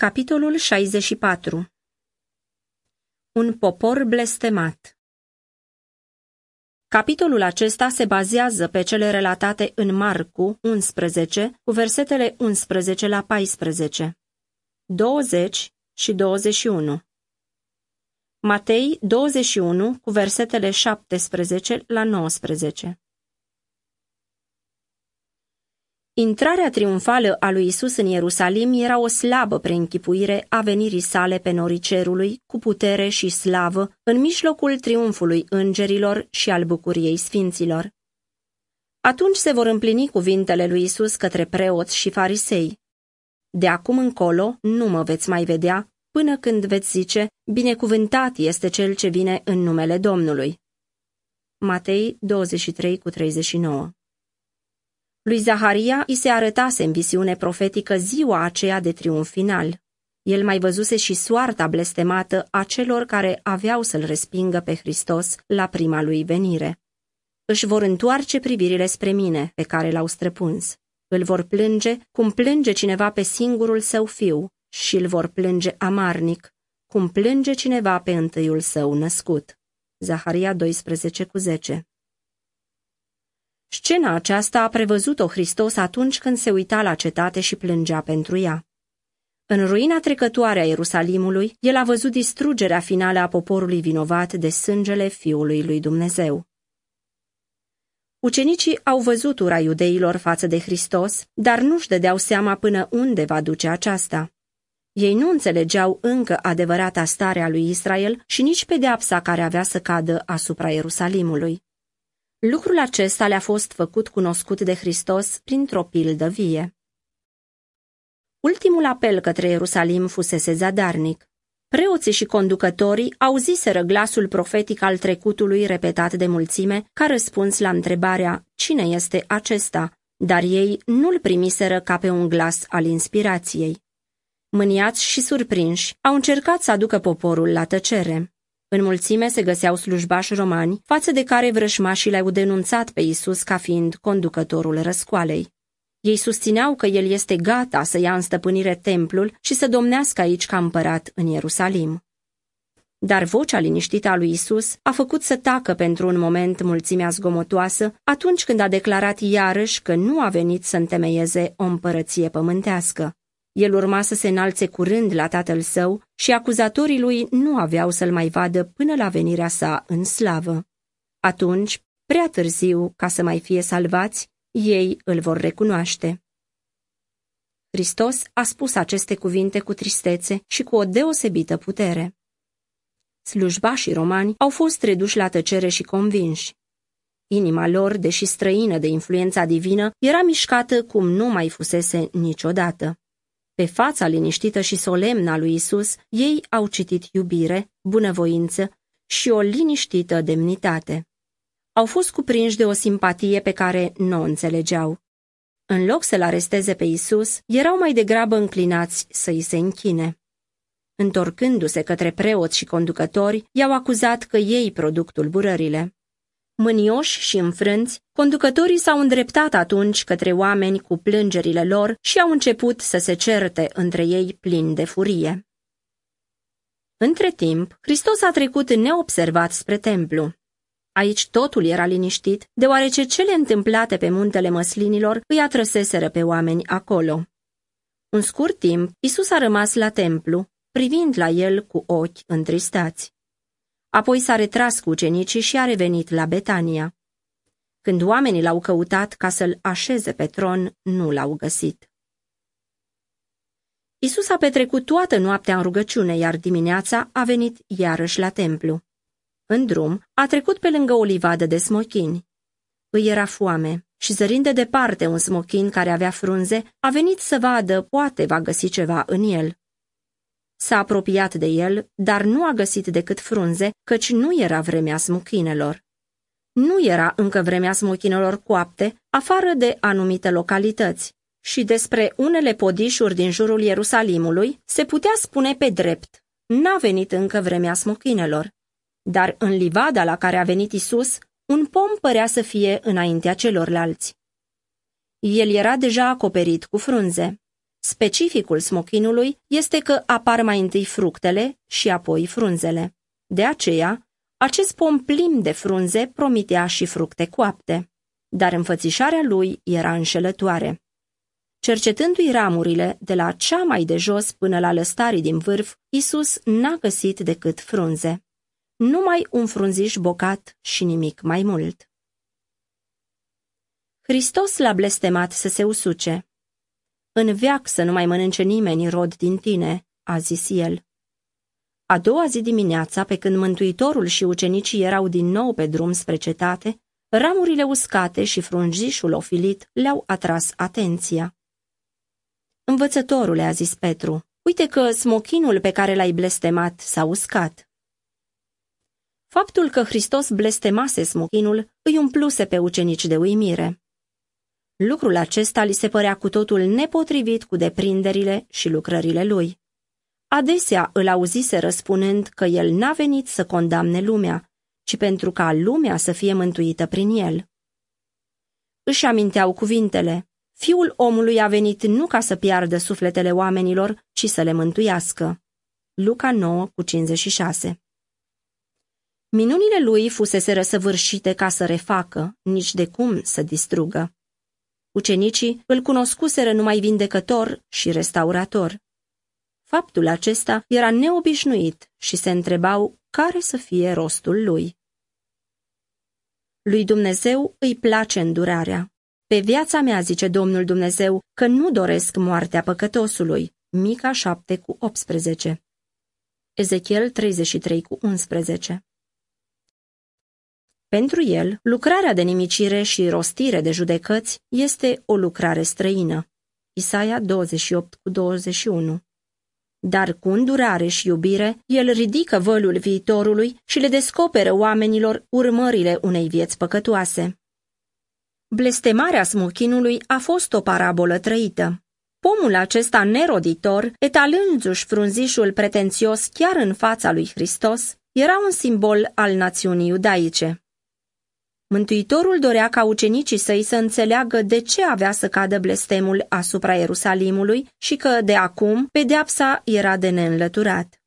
Capitolul 64 Un popor blestemat Capitolul acesta se bazează pe cele relatate în Marcu 11, cu versetele 11 la 14, 20 și 21. Matei 21, cu versetele 17 la 19. Intrarea triumfală a lui Isus în Ierusalim era o slabă preînchipuire a venirii sale pe norii cerului, cu putere și slavă, în mijlocul triumfului îngerilor și al bucuriei sfinților. Atunci se vor împlini cuvintele lui Isus către preoți și farisei. De acum încolo nu mă veți mai vedea, până când veți zice, binecuvântat este cel ce vine în numele Domnului. Matei 23 cu 39 lui Zaharia îi se arătase în visiune profetică ziua aceea de triumf final. El mai văzuse și soarta blestemată a celor care aveau să-l respingă pe Hristos la prima lui venire. Își vor întoarce privirile spre mine, pe care l-au străpuns. Îl vor plânge cum plânge cineva pe singurul său fiu și îl vor plânge amarnic, cum plânge cineva pe întâiul său născut. Zaharia 12 cu 10 Scena aceasta a prevăzut-o Hristos atunci când se uita la cetate și plângea pentru ea. În ruina trecătoare a Ierusalimului, el a văzut distrugerea finală a poporului vinovat de sângele Fiului lui Dumnezeu. Ucenicii au văzut ura iudeilor față de Hristos, dar nu-și dădeau seama până unde va duce aceasta. Ei nu înțelegeau încă adevărata stare a lui Israel și nici pedeapsa care avea să cadă asupra Ierusalimului. Lucrul acesta le-a fost făcut cunoscut de Hristos printr-o pildă vie. Ultimul apel către Ierusalim fusese zadarnic. Preoții și conducătorii auziseră glasul profetic al trecutului repetat de mulțime ca răspuns la întrebarea cine este acesta, dar ei nu-l primiseră ca pe un glas al inspirației. Mâniați și surprinși, au încercat să aducă poporul la tăcere. În mulțime se găseau slujbași romani, față de care vrășmașii le-au denunțat pe Isus ca fiind conducătorul răscoalei. Ei susțineau că el este gata să ia în stăpânire templul și să domnească aici ca împărat în Ierusalim. Dar vocea liniștită a lui Isus a făcut să tacă pentru un moment mulțimea zgomotoasă atunci când a declarat iarăși că nu a venit să întemeieze o împărăție pământească. El urma să se înalțe curând la tatăl său și acuzatorii lui nu aveau să-l mai vadă până la venirea sa în slavă. Atunci, prea târziu, ca să mai fie salvați, ei îl vor recunoaște. Hristos a spus aceste cuvinte cu tristețe și cu o deosebită putere. Slujbașii romani au fost reduși la tăcere și convinși. Inima lor, deși străină de influența divină, era mișcată cum nu mai fusese niciodată. Pe fața liniștită și solemnă a lui Isus, ei au citit iubire, bunăvoință și o liniștită demnitate. Au fost cuprinși de o simpatie pe care nu o înțelegeau. În loc să-l aresteze pe Isus, erau mai degrabă înclinați să îi se închine. Întorcându-se către preoți și conducători, i-au acuzat că ei produc tulburările. Mânioși și înfrânți, conducătorii s-au îndreptat atunci către oameni cu plângerile lor și au început să se certe între ei plini de furie. Între timp, Hristos a trecut neobservat spre templu. Aici totul era liniștit, deoarece cele întâmplate pe muntele măslinilor îi atrăseseră pe oameni acolo. Un scurt timp, Isus a rămas la templu, privind la el cu ochi întristați. Apoi s-a retras cu ucenicii și a revenit la Betania. Când oamenii l-au căutat ca să-l așeze pe tron, nu l-au găsit. Isus a petrecut toată noaptea în rugăciune, iar dimineața a venit iarăși la templu. În drum, a trecut pe lângă o livadă de smochini. Îi era foame și zărind de departe un smochin care avea frunze, a venit să vadă, poate va găsi ceva în el. S-a apropiat de el, dar nu a găsit decât frunze, căci nu era vremea smuchinelor. Nu era încă vremea smuchinelor coapte, afară de anumite localități. Și despre unele podișuri din jurul Ierusalimului se putea spune pe drept, n-a venit încă vremea smochinelor. Dar în livada la care a venit Isus, un pom părea să fie înaintea celorlalți. El era deja acoperit cu frunze. Specificul smochinului este că apar mai întâi fructele și apoi frunzele. De aceea, acest pom plin de frunze promitea și fructe coapte, dar înfățișarea lui era înșelătoare. Cercetându-i ramurile de la cea mai de jos până la lăstarii din vârf, Isus n-a găsit decât frunze. Numai un frunziș bocat și nimic mai mult. Hristos l-a blestemat să se usuce. În veac să nu mai mănânce nimeni rod din tine, a zis el. A doua zi dimineața, pe când Mântuitorul și ucenicii erau din nou pe drum spre cetate, ramurile uscate și frunzișul ofilit le-au atras atenția. Învățătorule, a zis Petru, uite că smochinul pe care l-ai blestemat s-a uscat. Faptul că Hristos blestemase smochinul îi umpluse pe ucenici de uimire. Lucrul acesta li se părea cu totul nepotrivit cu deprinderile și lucrările lui. Adesea îl auzise răspunând că el n-a venit să condamne lumea, ci pentru ca lumea să fie mântuită prin el. Își aminteau cuvintele, Fiul omului a venit nu ca să piardă sufletele oamenilor, ci să le mântuiască. Luca 9 cu 56 Minunile lui fusese răsăvârșite ca să refacă, nici de cum să distrugă. Ucenicii îl cunoscuseră numai vindecător și restaurator. Faptul acesta era neobișnuit și se întrebau care să fie rostul lui. Lui Dumnezeu îi place îndurarea. Pe viața mea, zice Domnul Dumnezeu, că nu doresc moartea păcătosului. Mica 7 cu 18 Ezechiel 33 cu 11 Pentru el, lucrarea de nimicire și rostire de judecăți este o lucrare străină. Isaia 28 cu 21 dar cu îndurare și iubire, el ridică vălul viitorului și le descoperă oamenilor urmările unei vieți păcătoase. Blestemarea smuchinului a fost o parabolă trăită. Pomul acesta neroditor, etalându-și frunzișul pretențios chiar în fața lui Hristos, era un simbol al națiunii iudaice. Mântuitorul dorea ca ucenicii săi să înțeleagă de ce avea să cadă blestemul asupra Ierusalimului și că, de acum, pedeapsa era de neînlăturat.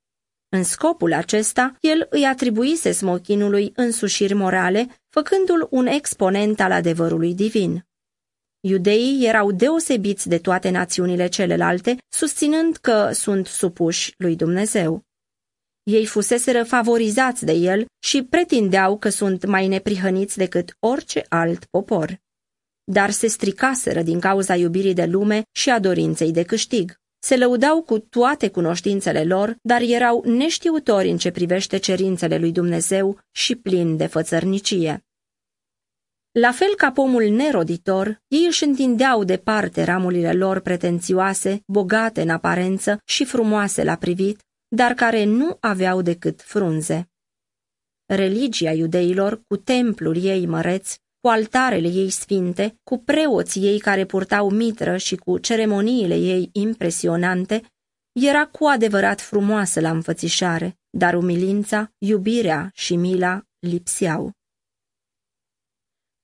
În scopul acesta, el îi atribuise smochinului însușiri morale, făcându-l un exponent al adevărului divin. Iudeii erau deosebiți de toate națiunile celelalte, susținând că sunt supuși lui Dumnezeu. Ei fuseseră favorizați de el și pretindeau că sunt mai neprihăniți decât orice alt popor. Dar se stricaseră din cauza iubirii de lume și a dorinței de câștig. Se lăudau cu toate cunoștințele lor, dar erau neștiutori în ce privește cerințele lui Dumnezeu și plini de fățărnicie. La fel ca pomul neroditor, ei își întindeau departe ramurile lor pretențioase, bogate în aparență și frumoase la privit, dar care nu aveau decât frunze. Religia iudeilor, cu templul ei măreț, cu altarele ei sfinte, cu preoții ei care purtau mitră și cu ceremoniile ei impresionante, era cu adevărat frumoasă la înfățișare, dar umilința, iubirea și mila lipseau.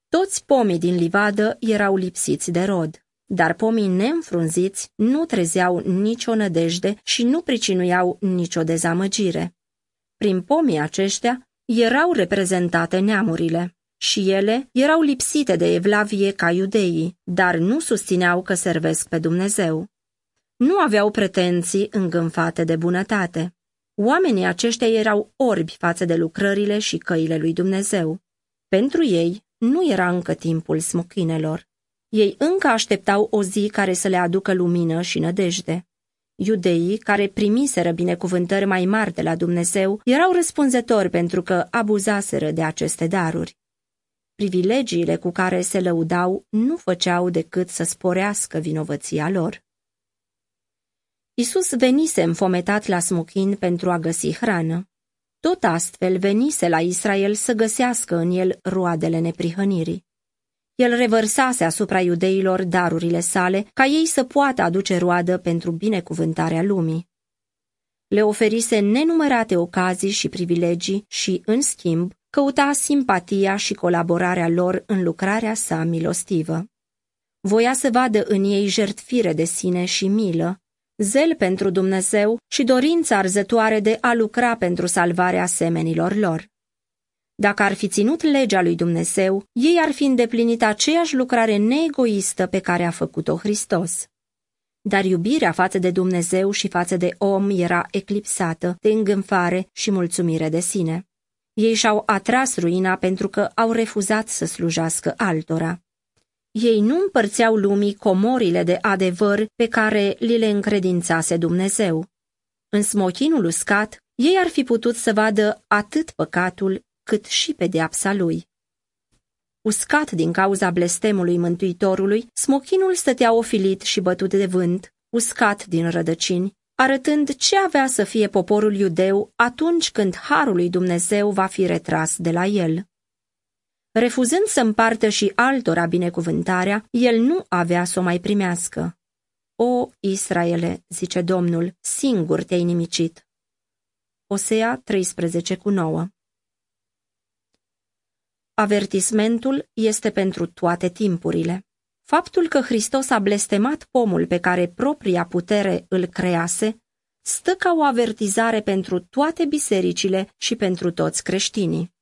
Toți pomii din livadă erau lipsiți de rod. Dar pomii neînfrunziți nu trezeau nicio nădejde și nu pricinuiau nicio dezamăgire. Prin pomii aceștia erau reprezentate neamurile și ele erau lipsite de evlavie ca iudeii, dar nu susțineau că servesc pe Dumnezeu. Nu aveau pretenții îngânfate de bunătate. Oamenii aceștia erau orbi față de lucrările și căile lui Dumnezeu. Pentru ei nu era încă timpul smuchinelor. Ei încă așteptau o zi care să le aducă lumină și nădejde. Iudeii, care primiseră binecuvântări mai mari de la Dumnezeu, erau răspunzători pentru că abuzaseră de aceste daruri. Privilegiile cu care se lăudau nu făceau decât să sporească vinovăția lor. Isus venise înfometat la smuchin pentru a găsi hrană. Tot astfel venise la Israel să găsească în el roadele neprihănirii. El revărsase asupra iudeilor darurile sale, ca ei să poată aduce roadă pentru binecuvântarea lumii. Le oferise nenumărate ocazii și privilegii și, în schimb, căuta simpatia și colaborarea lor în lucrarea sa milostivă. Voia să vadă în ei jertfire de sine și milă, zel pentru Dumnezeu și dorința arzătoare de a lucra pentru salvarea semenilor lor. Dacă ar fi ținut legea lui Dumnezeu, ei ar fi îndeplinit aceeași lucrare neegoistă pe care a făcut-o Hristos. Dar iubirea față de Dumnezeu și față de om era eclipsată de îngânfare și mulțumire de sine. Ei și-au atras ruina pentru că au refuzat să slujească altora. Ei nu împărțeau lumii comorile de adevăr pe care li le încredințase Dumnezeu. În smochinul uscat, ei ar fi putut să vadă atât păcatul cât și pedeapsa lui. Uscat din cauza blestemului Mântuitorului, smochinul stătea ofilit și bătut de vânt, uscat din rădăcini, arătând ce avea să fie poporul iudeu atunci când harul lui Dumnezeu va fi retras de la el. Refuzând să împartă și altora binecuvântarea, el nu avea să o mai primească. O, Israele, zice Domnul, singur te-ai nimicit. Osea 13 cu 9 Avertismentul este pentru toate timpurile. Faptul că Hristos a blestemat pomul pe care propria putere îl crease, stă ca o avertizare pentru toate bisericile și pentru toți creștinii.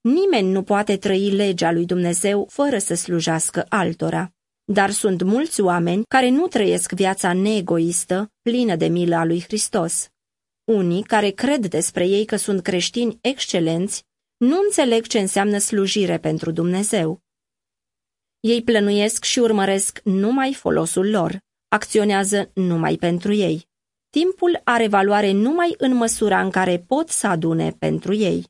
Nimeni nu poate trăi legea lui Dumnezeu fără să slujească altora. Dar sunt mulți oameni care nu trăiesc viața neegoistă, plină de milă a lui Hristos. Unii care cred despre ei că sunt creștini excelenți, nu înțeleg ce înseamnă slujire pentru Dumnezeu. Ei plănuiesc și urmăresc numai folosul lor, acționează numai pentru ei. Timpul are valoare numai în măsura în care pot să adune pentru ei.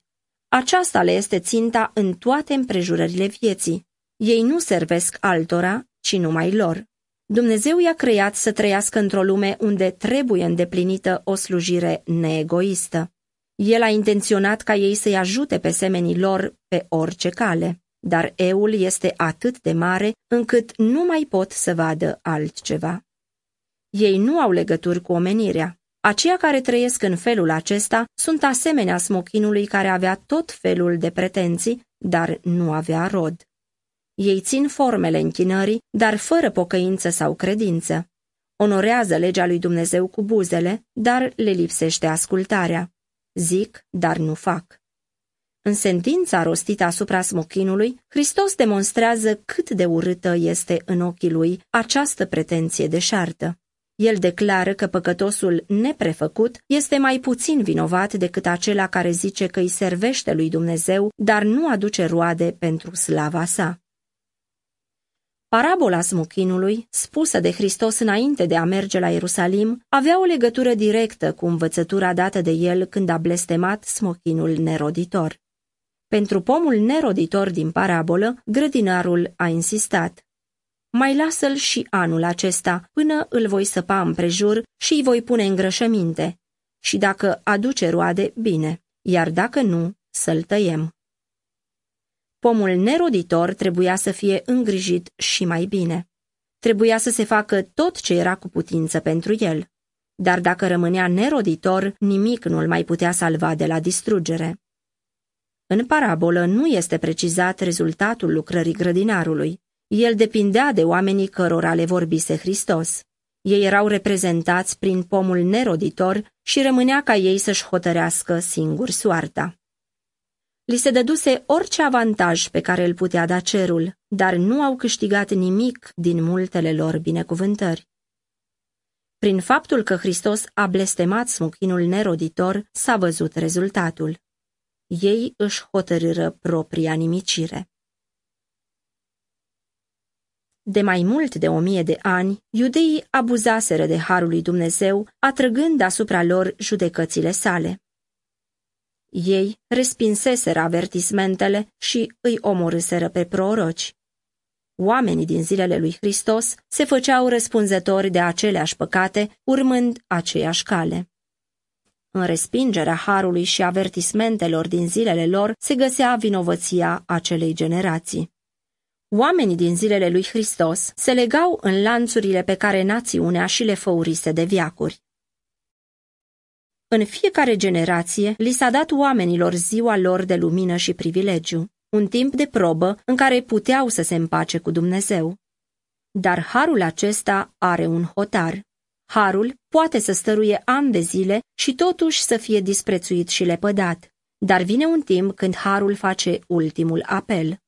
Aceasta le este ținta în toate împrejurările vieții. Ei nu servesc altora, ci numai lor. Dumnezeu i-a creat să trăiască într-o lume unde trebuie îndeplinită o slujire neegoistă. El a intenționat ca ei să-i ajute pe semenii lor pe orice cale, dar eul este atât de mare încât nu mai pot să vadă altceva. Ei nu au legături cu omenirea. Aceia care trăiesc în felul acesta sunt asemenea smochinului care avea tot felul de pretenții, dar nu avea rod. Ei țin formele închinării, dar fără pocăință sau credință. Onorează legea lui Dumnezeu cu buzele, dar le lipsește ascultarea. Zic, dar nu fac. În sentința rostită asupra smochinului, Hristos demonstrează cât de urâtă este în ochii lui această pretenție deșartă. El declară că păcătosul neprefăcut este mai puțin vinovat decât acela care zice că îi servește lui Dumnezeu, dar nu aduce roade pentru slava sa. Parabola smochinului, spusă de Hristos înainte de a merge la Ierusalim, avea o legătură directă cu învățătura dată de el când a blestemat smochinul neroditor. Pentru pomul neroditor din parabolă, grădinarul a insistat. Mai lasă-l și anul acesta, până îl voi săpa împrejur și îi voi pune îngrășăminte. Și dacă aduce roade, bine, iar dacă nu, să-l tăiem. Pomul neroditor trebuia să fie îngrijit și mai bine. Trebuia să se facă tot ce era cu putință pentru el. Dar dacă rămânea neroditor, nimic nu-l mai putea salva de la distrugere. În parabolă nu este precizat rezultatul lucrării grădinarului. El depindea de oamenii cărora le vorbise Hristos. Ei erau reprezentați prin pomul neroditor și rămânea ca ei să-și hotărească singur soarta. Li se dăduse orice avantaj pe care îl putea da cerul, dar nu au câștigat nimic din multele lor binecuvântări. Prin faptul că Hristos a blestemat smuchinul neroditor, s-a văzut rezultatul. Ei își hotărâră propria nimicire. De mai mult de o mie de ani, iudeii abuzaseră de harul lui Dumnezeu, atrăgând asupra lor judecățile sale. Ei respinseseră avertismentele și îi omorâseră pe proroci. Oamenii din zilele lui Hristos se făceau răspunzători de aceleași păcate, urmând aceeași cale. În respingerea harului și avertismentelor din zilele lor se găsea vinovăția acelei generații. Oamenii din zilele lui Hristos se legau în lanțurile pe care națiunea și le făurise de viacuri. În fiecare generație li s-a dat oamenilor ziua lor de lumină și privilegiu, un timp de probă în care puteau să se împace cu Dumnezeu. Dar harul acesta are un hotar. Harul poate să stăruie ani de zile și totuși să fie disprețuit și lepădat. Dar vine un timp când harul face ultimul apel.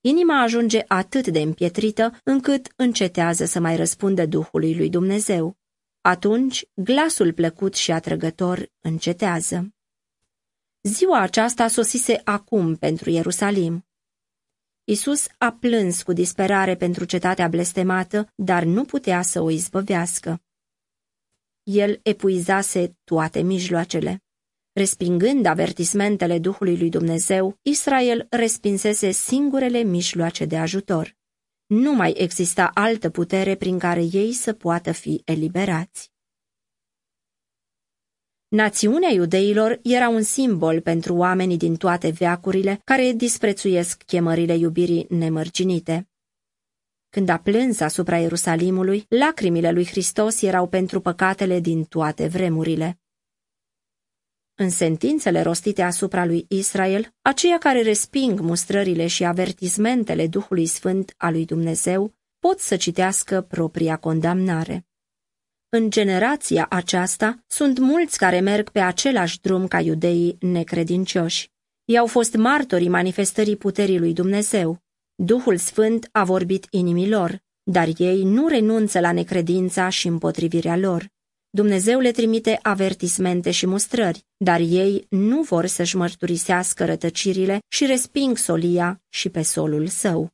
Inima ajunge atât de împietrită încât încetează să mai răspundă Duhului lui Dumnezeu. Atunci, glasul plăcut și atrăgător încetează. Ziua aceasta sosise acum pentru Ierusalim. Isus a plâns cu disperare pentru cetatea blestemată, dar nu putea să o izbăvească. El epuizase toate mijloacele. Respingând avertismentele Duhului lui Dumnezeu, Israel respinsese singurele mijloace de ajutor. Nu mai exista altă putere prin care ei să poată fi eliberați. Națiunea iudeilor era un simbol pentru oamenii din toate veacurile care disprețuiesc chemările iubirii nemărginite. Când a plâns asupra Ierusalimului, lacrimile lui Hristos erau pentru păcatele din toate vremurile. În sentințele rostite asupra lui Israel, aceia care resping mustrările și avertismentele Duhului Sfânt al lui Dumnezeu pot să citească propria condamnare. În generația aceasta sunt mulți care merg pe același drum ca iudeii necredincioși. Ei au fost martorii manifestării puterii lui Dumnezeu. Duhul Sfânt a vorbit inimilor, dar ei nu renunță la necredința și împotrivirea lor. Dumnezeu le trimite avertismente și mustrări, dar ei nu vor să-și mărturisească rătăcirile și resping solia și pe solul său.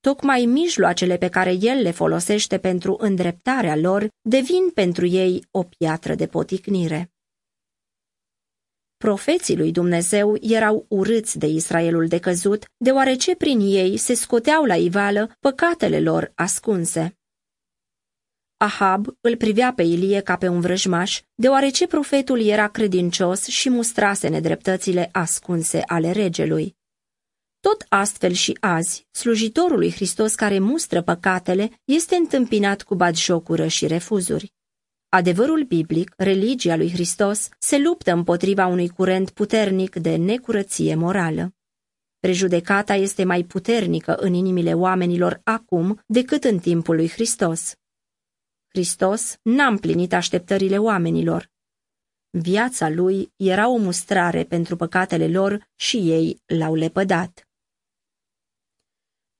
Tocmai mijloacele pe care el le folosește pentru îndreptarea lor devin pentru ei o piatră de poticnire. Profeții lui Dumnezeu erau urâți de Israelul decăzut, deoarece prin ei se scoteau la ivală păcatele lor ascunse. Ahab îl privea pe Ilie ca pe un vrăjmaș, deoarece profetul era credincios și mustrase nedreptățile ascunse ale regelui. Tot astfel și azi, slujitorul lui Hristos care mustră păcatele este întâmpinat cu batjocură și refuzuri. Adevărul biblic, religia lui Hristos, se luptă împotriva unui curent puternic de necurăție morală. Prejudecata este mai puternică în inimile oamenilor acum decât în timpul lui Hristos. Hristos n-a împlinit așteptările oamenilor. Viața lui era o mustrare pentru păcatele lor și ei l-au lepădat.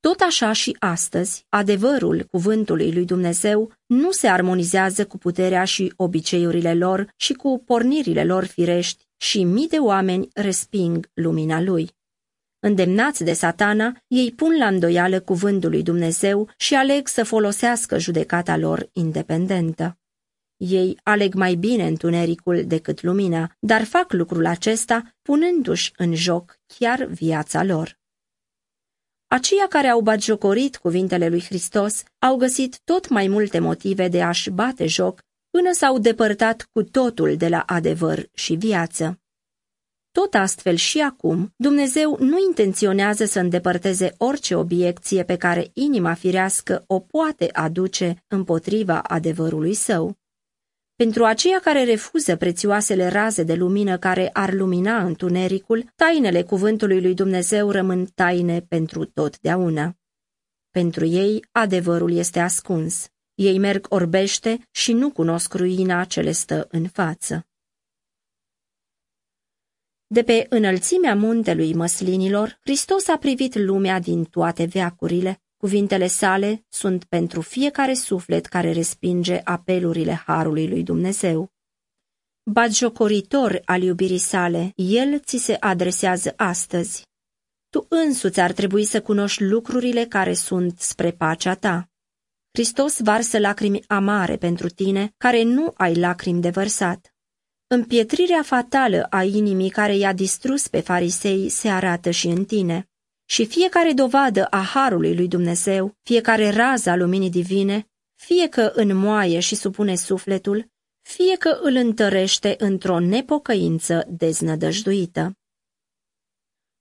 Tot așa și astăzi, adevărul cuvântului lui Dumnezeu nu se armonizează cu puterea și obiceiurile lor și cu pornirile lor firești și mii de oameni resping lumina lui. Îndemnați de satana, ei pun la îndoială cuvântul lui Dumnezeu și aleg să folosească judecata lor independentă. Ei aleg mai bine întunericul decât lumina, dar fac lucrul acesta punându-și în joc chiar viața lor. Aceia care au batjocorit cuvintele lui Hristos au găsit tot mai multe motive de a-și bate joc până s-au depărtat cu totul de la adevăr și viață. Tot astfel și acum, Dumnezeu nu intenționează să îndepărteze orice obiecție pe care inima firească o poate aduce împotriva adevărului său. Pentru aceia care refuză prețioasele raze de lumină care ar lumina întunericul, tainele cuvântului lui Dumnezeu rămân taine pentru totdeauna. Pentru ei, adevărul este ascuns. Ei merg orbește și nu cunosc ruina ce le stă în față. De pe înălțimea muntelui măslinilor, Hristos a privit lumea din toate veacurile. Cuvintele sale sunt pentru fiecare suflet care respinge apelurile Harului lui Dumnezeu. Batjocoritor al iubirii sale, el ți se adresează astăzi. Tu însuți ar trebui să cunoști lucrurile care sunt spre pacea ta. Hristos varsă lacrimi amare pentru tine, care nu ai lacrimi de vărsat. Împietrirea fatală a inimii care i-a distrus pe farisei se arată și în tine. Și fiecare dovadă a harului lui Dumnezeu, fiecare rază a luminii divine, fie că înmoaie și supune sufletul, fie că îl întărește într-o nepocăință deznădăjduită.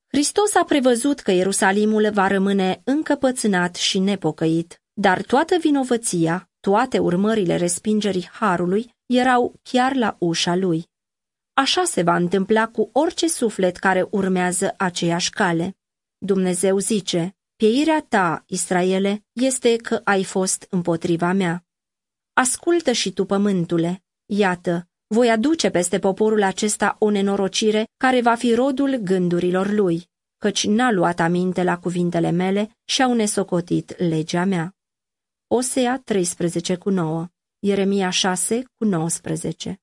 Hristos a prevăzut că Ierusalimul va rămâne încăpățânat și nepocăit, dar toată vinovăția, toate urmările respingerii harului erau chiar la ușa lui. Așa se va întâmpla cu orice suflet care urmează aceeași cale. Dumnezeu zice, Pieirea ta, Israele, este că ai fost împotriva mea. Ascultă și tu, pământule, iată, voi aduce peste poporul acesta o nenorocire care va fi rodul gândurilor lui, căci n-a luat aminte la cuvintele mele și au nesocotit legea mea. Osea 13 cu 9, Ieremia 6 cu 19